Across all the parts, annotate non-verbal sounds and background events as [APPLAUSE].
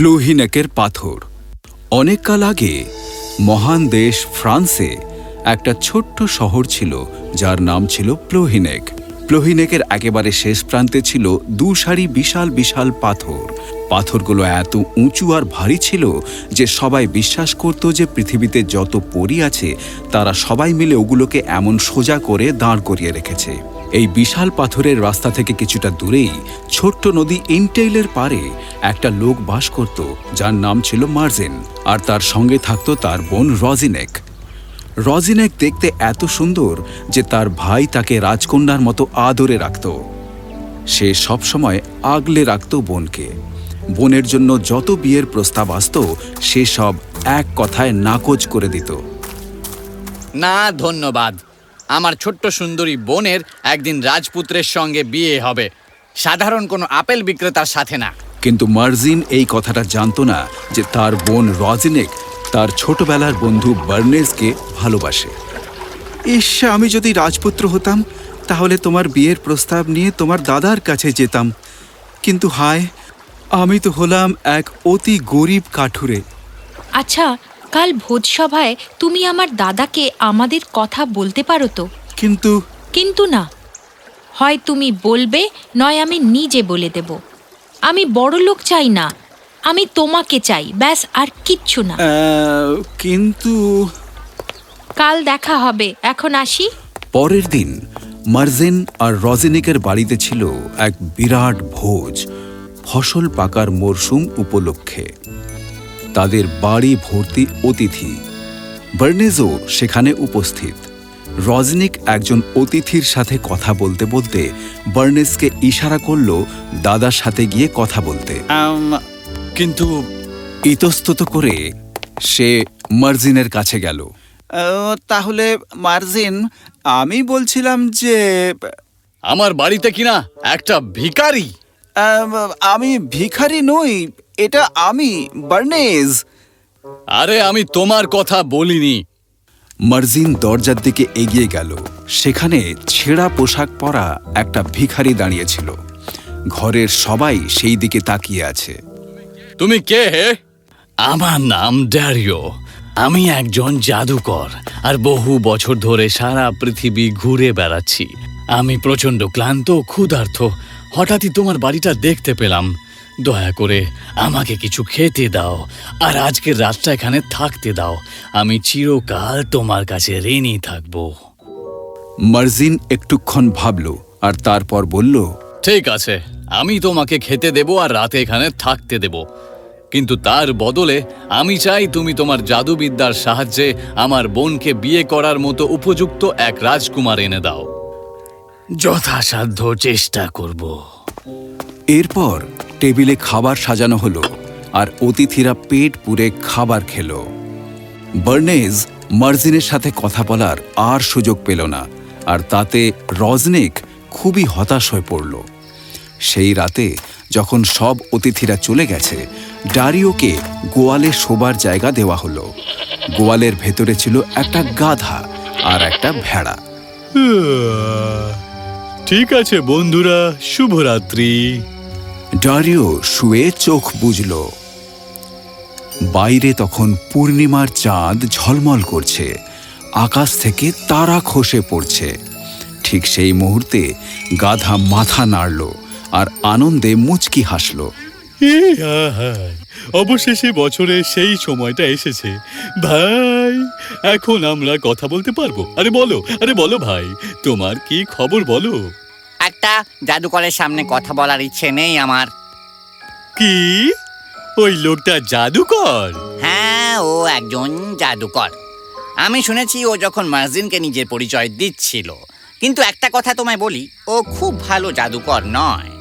প্লুহিনেকের পাথর। অনেককাল আগে মহান দেশ ফ্রান্সে একটা ছোট্ট শহর ছিল, যার নাম ছিল প্লোহিনেক। প্লোহিনেকের একেবারে শেষ প্রান্তে ছিল দু সারি বিশাল বিশাল পাথর। পাথরগুলো এত উঁচু আর ভারী ছিল যে সবাই বিশ্বাস করত যে পৃথিবীতে যত পরী আছে, তারা সবাই মিলে ওগুলোকে এমন সোজা করে দাঁড় করিয়ে রেখেছে। এই বিশাল পাথরের রাস্তা থেকে কিছুটা দূরেই ছোট্ট নদী ইনটেইলের পারে একটা লোক বাস করত, যার নাম ছিল মার্জেন, আর তার সঙ্গে থাকত তার বোন রজিনেক। রজিনেক দেখতে এত সুন্দর যে তার ভাই তাকে রাজকন্যার মতো আদরে রাখত। সে সবসময় আগলে রাখত বোনকে। বোনের জন্য যত বিয়ের প্রস্তাব আসত, সে সব এক কথায় নাকচ করে দিত। না, ধন্যবাদ। আমার ছোট্ট সুন্দরী বোনের একদিন রাজপুত্রের সঙ্গে বিয়ে হবে। সাধারণ কোনো আপেল বিক্রেতার সাথে না। কিন্তু মার্জিন এই কথাটা জানতো না যে তার বোন রজিনেক তার ছোটবেলার বন্ধু বার্নেসকে ভালোবাসে। ইস আমি যদি রাজপুত্র হতাম তাহলে তোমার বিয়ের প্রস্তাব নিয়ে তোমার দাদার কাছে যেতাম। কিন্তু হায় আমি তো হলাম এক অতি গরিব কাঠুরে। আচ্ছা কাল ভোজসভায় তুমি আমার দাদাকে আমাদের কথা বলতে পারো তো? কিন্তু কিন্তু না। হয় তুমি বলবে নয় আমি নিজে বলে দেব। আমি বড় লোক চাই না আমি তোমাকে চাই ব্যাস আর কিচ্ছু না। কিন্তু কাল দেখা হবে এখন আসি। পরের দিন মার্জেন আর রজনিকের বাড়িতে ছিল এক বিরাট ভোজ ফসল পাকার মরশুম উপলক্ষে। তাদের বাড়ি ভর্তি অতিথি। বার্নেজও সেখানে উপস্থিত। রজনিক একজন অতিথির সাথে কথা বলতে বলতে বার্নেসকে ইশারা করল দাদার সাথে গিয়ে কথা বলতে। কিন্তু ইতস্তত করে সে মার্জিনের কাছে গেল। তাহলে মার্জিন আমি বলছিলাম যে আমার বাড়িতে কিনা একটা ভিখারি? আহ, আমি ভিখারি নই এটা আমি বার্নেজ। আরে আমি তোমার কথা বলিনি। মার্জিন দরজার দিকে এগিয়ে গেল। সেখানে ছেঁড়া পোশাক পরা একটা ভিখারি দাঁড়িয়েছিল। ঘরের সবাই সেই দিকে তাকিয়ে আছে। তুমি কে হে? আমার নাম ড্যারিও। আমি একজন জাদুকর আর বহু বছর ধরে সারা পৃথিবী ঘুরে বেড়াচ্ছি। আমি প্রচণ্ড ক্লান্ত ও ক্ষুধার্ত। হঠাৎই তোমার বাড়িটা দেখতে পেলাম। দয়া করে আমাকে কিছু খেতে দাও আর আজকের রাতটা এখানে থাকতে দাও। আমি চিরকাল তোমার কাছে ঋণী থাকব। মার্জিন একটুক্ষণ ভাবল আর তারপর বলল ঠিক আছে আমি তোমাকে খেতে দেব আর রাতে এখানে থাকতে দেব। কিন্তু তার বদলে আমি চাই তুমি তোমার জাদুবিদ্যার সাহায্যে আমার বোনকে বিয়ে করার মতো উপযুক্ত এক রাজকুমার এনে দাও। যথাসাধ্য চেষ্টা করব। এরপর টেবিলে খাবার সাজানো হলো আর অতিথিরা পেট পুরে খাবার খেল। বার্নেজ মার্জিনের সাথে কথা বলার আর সুযোগ পেল না আর তাতে রজনিক খুবই হতাশ হয়ে পড়ল। সেই রাতে যখন সব অতিথিরা চলে গেছে ডারিওকে গোয়ালে শোবার জায়গা দেওয়া হলো। গোয়ালের ভেতরে ছিল একটা গাধা আর একটা ভেড়া। ঠিক আছে, বন্ধুরা, শুভরাত্রি। ডারিও শুয়ে চোখ বুঝল বাইরে তখন পূর্ণিমার চাঁদ ঝলমল করছে। আকাশ থেকে তারা খসে পড়ছে। ঠিক সেই মুহূর্তে গাধা মাথা নাড়ল আর আনন্দে মুচকি হাসল। অবশেষে বছরের সেই সময়টা এসেছে। ভাই এখন আমরা কথা বলতে পারব? আরে বলো আরে বলো ভাই তোমার কি খবর বলো? একটা জাদুকরের সামনে কথা বলার ইচ্ছে নেই আমার। কি? ওই লোকটা জাদুকর? হ্যাঁ ও একজন জাদুকর। আমি শুনেছি ও যখন মার্জিনকে নিজের পরিচয় দিচ্ছিল। কিন্তু একটা কথা তোমায় বলি ও খুব ভালো জাদুকর নয়।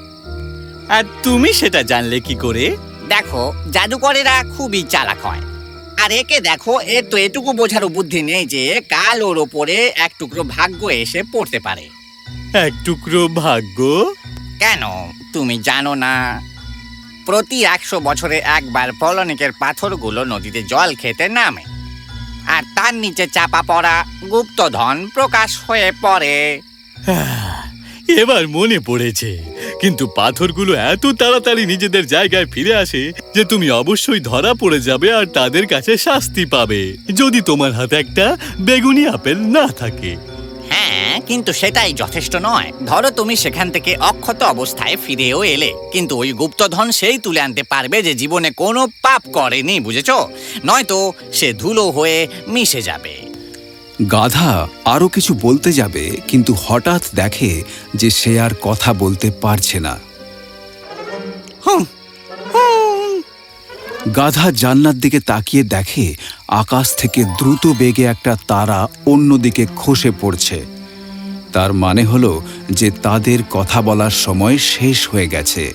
আর তুমি সেটা জানলে কি করে? দেখো জাদুকরেরা খুবই চালাক হয়। আর একে দেখো এর তো এটুকু বোঝারও বুদ্ধি নেই যে কাল ওর ওপরে এক টুকরো ভাগ্য এসে পড়তে পারে। এক টুকরো ভাগ্য? কেন? তুমি জানো না। প্রতি একশো বছরে একবার পলনিকের পাথরগুলো নদীতে জল খেতে নামে। আর তার নিচে চাপা পড়া গুপ্তধন প্রকাশ হয়ে পড়ে। এবার মনে পড়েছে। কিন্তু পাথরগুলো এত তাড়াতাড়ি নিজেদের জায়গায় ফিরে আসে যে তুমি অবশ্যই ধরা পড়ে যাবে আর তাদের কাছে শাস্তি পাবে। যদি তোমার হাতে একটা বেগুনি আপেল না থাকে। হ্যাঁ কিন্তু সেটাই যথেষ্ট নয়। ধরো তুমি সেখান থেকে অক্ষত অবস্থায় ফিরেও এলে। কিন্তু ওই গুপ্তধন সেই তুলে আনতে পারবে যে জীবনে কোনো পাপ করেনি, বুঝেছ? নয়তো সে ধুলো হয়ে মিশে যাবে। গাধা আরও কিছু বলতে যাবে কিন্তু হঠাৎ দেখে যে সে আর কথা বলতে পারছে না। গাধা জান্নার দিকে তাকিয়ে দেখে আকাশ থেকে দ্রুত বেগে একটা তারা অন্যদিকে খসে পড়ছে। তার মানে হলো যে তাদের কথা বলার সময় শেষ হয়ে গেছে।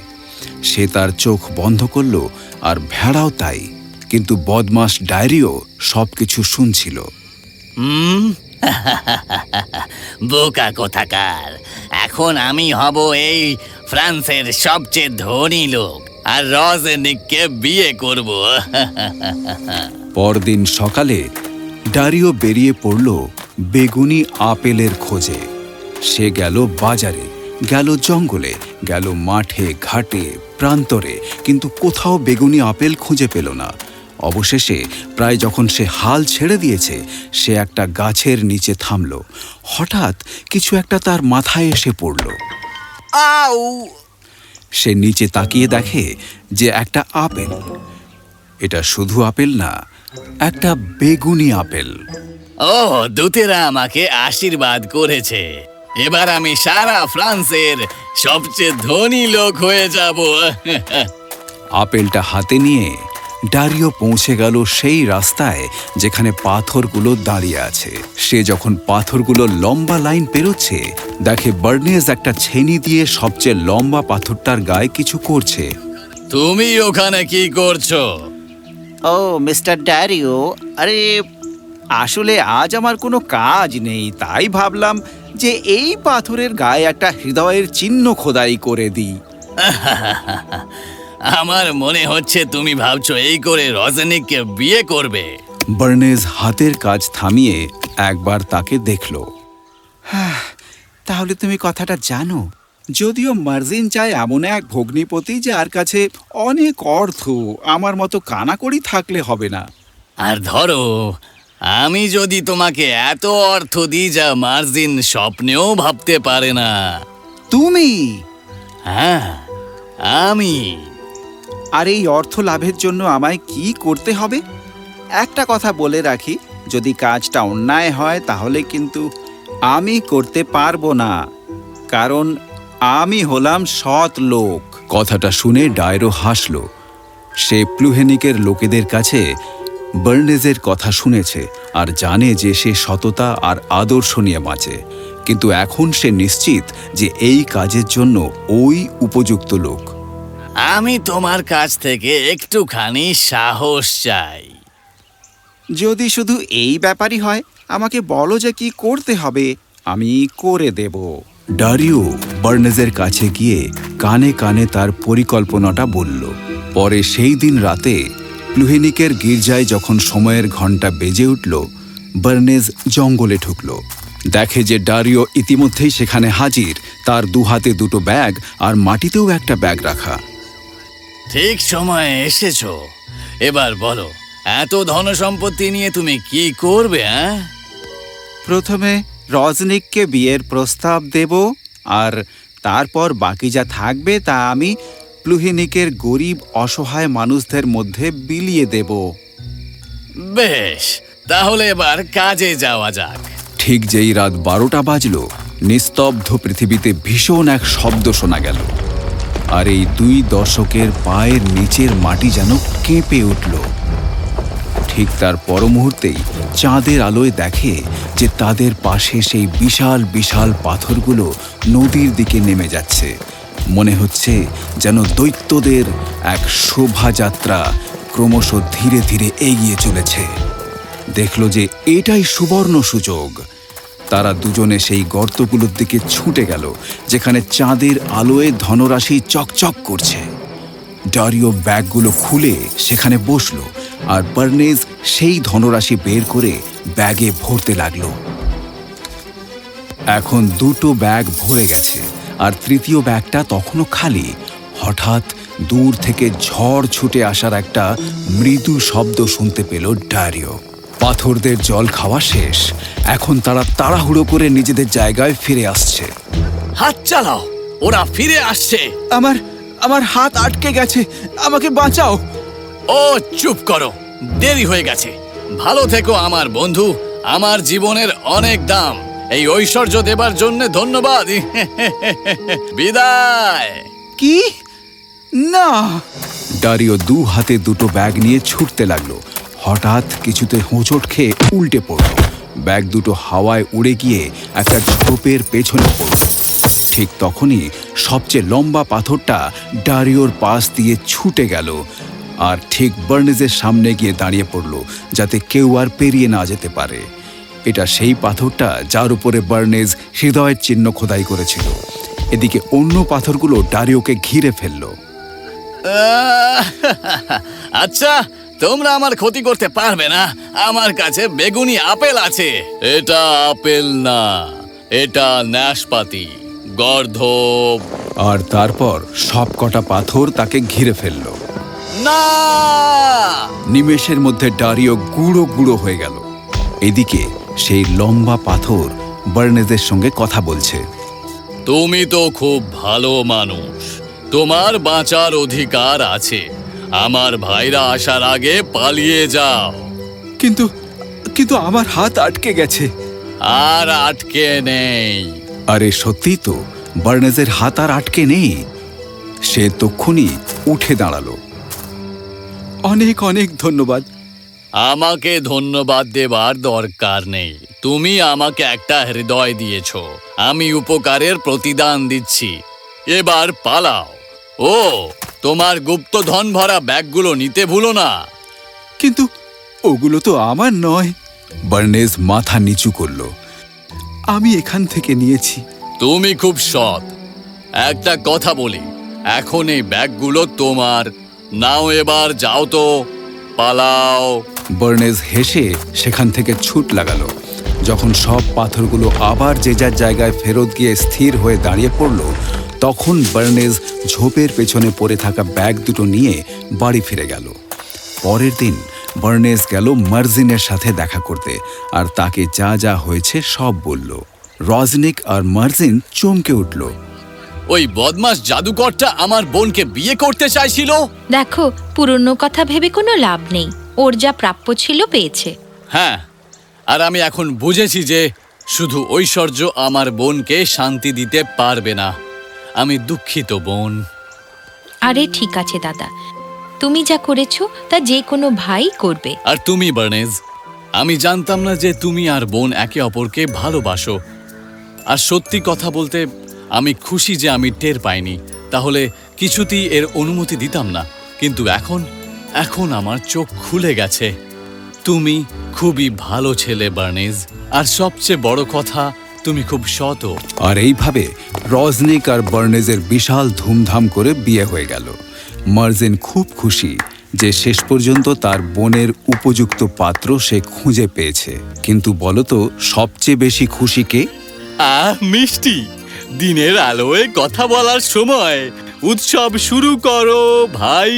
সে তার চোখ বন্ধ করল আর ভেড়াও তাই কিন্তু বদমাস ডায়েরিও সব কিছু শুনছিল। হুম? বোকা কোথাকার। এখন আমি হব এই ফ্রান্সের সবচেয়ে ধনী লোক, আর রজনিককে বিয়ে করব। পরদিন সকালে ডারিও বেরিয়ে পড়ল বেগুনি আপেলের খোঁজে। সে গেল বাজারে, গেল জঙ্গলে, গেল মাঠে, ঘাটে, প্রান্তরে, কিন্তু কোথাও বেগুনি আপেল খুঁজে পেল না। অবশেষে প্রায় যখন সে হাল ছেড়ে দিয়েছে সে একটা গাছের নিচে থামল। হঠাৎ কিছু একটা তার মাথায় এসে পড়ল। আউ! সে নিচে তাকিয়ে দেখে যে একটা আপেল। এটা শুধু আপেল না একটা বেগুনি আপেল। ও দূতেরা আমাকে আশীর্বাদ করেছে। এবার আমি সারা ফ্রান্সের সবচেয়ে ধনী লোক হয়ে যাব। আপেলটা হাতে নিয়ে ডারিও পৌঁছে গেল সেই রাস্তায় যেখানে পাথরগুলো দাঁড়িয়ে আছে। সে যখন পাথরগুলো লম্বা লাইন পেরোচ্ছে দেখে বার্নেজ একটা ছেনি দিয়ে সবচেয়ে লম্বা পাথরটার গায়ে কিছু করছে। তুমি ওখানে কি করছ? ও মিস্টার ড্যারিও আরে আসলে আজ আমার কোনো কাজ নেই তাই ভাবলাম যে এই পাথরের গায়ে একটা হৃদয়ের চিহ্ন খোদাই করে দিই। [LAUGHS] আমার মনে হচ্ছে তুমি ভাবছ এই করে রজনীকে বিয়ে করবে। বার্নেজ হাতের কাজ থামিয়ে একবার তাকে দেখল। তাহলে তুমি কথাটা জানো। যদিও মার্জিন চায় এমন এক ভগ্নিপতি যার কাছে অনেক অর্থ আমার মতো কানাকড়ি থাকলে হবে না। আর ধরো আমি যদি তোমাকে এত অর্থ দিই যা মার্জিন স্বপ্নেও ভাবতে পারে না। তুমি? হ্যাঁ আমি। আর এই অর্থ লাভের জন্য আমায় কি করতে হবে? একটা কথা বলে রাখি, যদি কাজটা অন্যায় হয় তাহলে কিন্তু আমি করতে পারব না, কারণ আমি হলাম সৎ লোক। কথাটা শুনে ডায়রো হাসল। সে প্লুহেনিকের লোকেদের কাছে বার্নেজের কথা শুনেছে আর জানে যে সে সততা আর আদর্শ নিয়ে বাঁচে। কিন্তু এখন সে নিশ্চিত যে এই কাজের জন্য ওই উপযুক্ত লোক। আমি তোমার কাছ থেকে একটুখানি সাহস চাই। যদি শুধু এই ব্যাপারই হয় আমাকে বলো যে কি করতে হবে। আমি করে দেব। ডারিও বার্নেজের কাছে গিয়ে কানে কানে তার পরিকল্পনাটা বলল। পরে সেই দিন রাতে প্লুহেনিকের গির্জায় যখন সময়ের ঘণ্টা বেজে উঠল বার্নেজ জঙ্গলে ঢুকল। দেখে যে ডারিও ইতিমধ্যেই সেখানে হাজির তার দুহাতে দুটো ব্যাগ আর মাটিতেও একটা ব্যাগ রাখা। ঠিক সময়ে এসেছ। এবার বলো এত ধন সম্পত্তি নিয়ে তুমি কি করবে হ্যাঁ প্রথমে রজনিককে বিয়ের প্রস্তাব দেব আর তারপর বাকি যা থাকবে তা আমি প্লুহিনিকের গরিব অসহায় মানুষদের মধ্যে বিলিয়ে দেব। বেশ তাহলে এবার কাজে যাওয়া যাক। ঠিক যেই রাত বারোটা বাজল নিস্তব্ধ পৃথিবীতে ভীষণ এক শব্দ শোনা গেল। আর এই দুই দর্শকের পায়ের নিচের মাটি যেন কেঁপে উঠল। ঠিক তার পর মুহূর্তেই চাঁদের আলোয় দেখে যে তাদের পাশে সেই বিশাল বিশাল পাথরগুলো নদীর দিকে নেমে যাচ্ছে। মনে হচ্ছে যেন দৈত্যদের এক শোভাযাত্রা ক্রমশ ধীরে ধীরে এগিয়ে চলেছে। দেখল যে এটাই সুবর্ণ সুযোগ। তারা দুজনে সেই গর্তগুলোর দিকে ছুটে গেল, যেখানে চাঁদের আলোয় ধনরাশি চকচক করছে। ডারিও ব্যাগগুলো খুলে সেখানে বসল আর বার্নেজ সেই ধনরাশি বের করে ব্যাগে ভরতে লাগল। এখন দুটো ব্যাগ ভরে গেছে আর তৃতীয় ব্যাগটা তখনও খালি। হঠাৎ দূর থেকে ঝড় ছুটে আসার একটা মৃদু শব্দ শুনতে পেল ডারিও। পাথরদের জল খাওয়া শেষ। এখন তারা তাড়াহুড়ো করে নিজেদের জায়গায় ফিরে আসছে। হাত চালাও ওরা ফিরে আসছে। আমার আমার হাত আটকে গেছে। আমাকে বাঁচাও। ও চুপ করো। দেরি হয়ে গেছে। ভালো থেকো আমার বন্ধু। আমার জীবনের অনেক দাম। এই ঐশ্বর্য দেবার জন্য ধন্যবাদ। [LAUGHS] বিদায়। কি? না। ডারিও দু হাতে দুটো ব্যাগ নিয়ে ছুটতে লাগল। হঠাৎ কিছুতে হোঁচট খেয়ে উল্টে পড়ল। ব্যাগ দুটো হাওয়ায় উড়ে গিয়ে একটা ঝোপের পেছনে পড়ল। ঠিক তখনই সবচেয়ে লম্বা পাথরটা ডারিওর পাশ দিয়ে ছুটে গেল আর ঠিক বার্নেজের সামনে গিয়ে দাঁড়িয়ে পড়ল যাতে কেউ আর পেরিয়ে না যেতে পারে। এটা সেই পাথরটা যার উপরে বার্নেজ হৃদয়ের চিহ্ন খোদাই করেছিল। এদিকে অন্য পাথরগুলো ডারিওকে ঘিরে ফেলল। আচ্ছা তোমরা আমার ক্ষতি করতে পারবে না। আমার কাছে বেগুনি আপেল আছে। এটা আপেল না এটা নাশপাতি গর্ধব। আর তারপর সব কটা পাথর তাকে ঘিরে ফেলল। না! নিমেষের মধ্যে ডারিও গুঁড়ো গুঁড়ো হয়ে গেল। এদিকে সেই লম্বা পাথর বার্নেজের সঙ্গে কথা বলছে। তুমি তো খুব ভালো মানুষ। তোমার বাঁচার অধিকার আছে। আমার ভাইরা আসার আগে পালিয়ে যাও। কিন্তু কিন্তু আমার হাত আটকে গেছে। আর আটকে নেই। আরে সত্যি তো বার্নেজের হাত আর আটকে নেই। সে তক্ষুনি উঠে দাঁড়াল। অনেক অনেক ধন্যবাদ। আমাকে ধন্যবাদ দেবার দরকার নেই। তুমি আমাকে একটা হৃদয় দিয়েছ। আমি উপকারের প্রতিদান দিচ্ছি। এবার পালাও। ও! তোমার গুপ্তধন ভরা ব্যাগগুলো নিতে ভুলো না। কিন্তু ওগুলো তো আমার নয়। বার্নেজ মাথা নিচু করল। আমি এখান থেকে নিয়েছি। তুমি খুব সৎ। একটা কথা বলি এখন এই ব্যাগগুলো তোমার। নাও এবার যাও তো পালাও। বার্নেজ হেসে সেখান থেকে ছুট লাগালো। যখন সব পাথরগুলো আবার যে যার জায়গায় ফেরত গিয়ে স্থির হয়ে দাঁড়িয়ে পড়ল তখন বার্নেজ ঝোপের পেছনে পড়ে থাকা ব্যাগ দুটো নিয়ে বাড়ি ফিরে গেল। পরের দিন বার্নেজ গেল মার্জিনের সাথে দেখা করতে আর তাকে যা যা হয়েছে সব বলল। রজনিক আর মার্জিন চমকে উঠল। ওই বদমাস জাদুকরটা আমার বোনকে বিয়ে করতে চাইছিল? দেখো পুরনো কথা ভেবে কোনো লাভ নেই। ওর যা প্রাপ্য ছিল পেয়েছে। হ্যাঁ আর আমি এখন বুঝেছি যে শুধু ঐশ্বর্য আমার বোনকে শান্তি দিতে পারবে না। আমি দুঃখিত বোন। আরে ঠিক আছে দাদা। তুমি যা করেছ তা যে কোনো ভাই করবে। আর তুমি বার্নেজ আমি জানতাম না যে তুমি আর বোন একে অপরকে ভালোবাসো। আর সত্যি কথা বলতে আমি খুশি যে আমি টের পাইনি। তাহলে কিছুতেই এর অনুমতি দিতাম না। কিন্তু এখন এখন আমার চোখ খুলে গেছে। তুমি খুবই ভালো ছেলে বার্নেজ। আর সবচেয়ে বড় কথা তুমি খুব শত আর এইভাবে রজনিক আর বার্নেজের বিশাল ধুমধাম করে বিয়ে হয়ে গেল। মার্জিন খুব খুশি যে শেষ পর্যন্ত তার বোনের উপযুক্ত পাত্র সে খুঁজে পেয়েছে। কিন্তু বলতো সবচেয়ে বেশি খুশি কে? আহ মিষ্টি। দিনের আলোয় কথা বলার সময় উৎসব শুরু করো ভাই।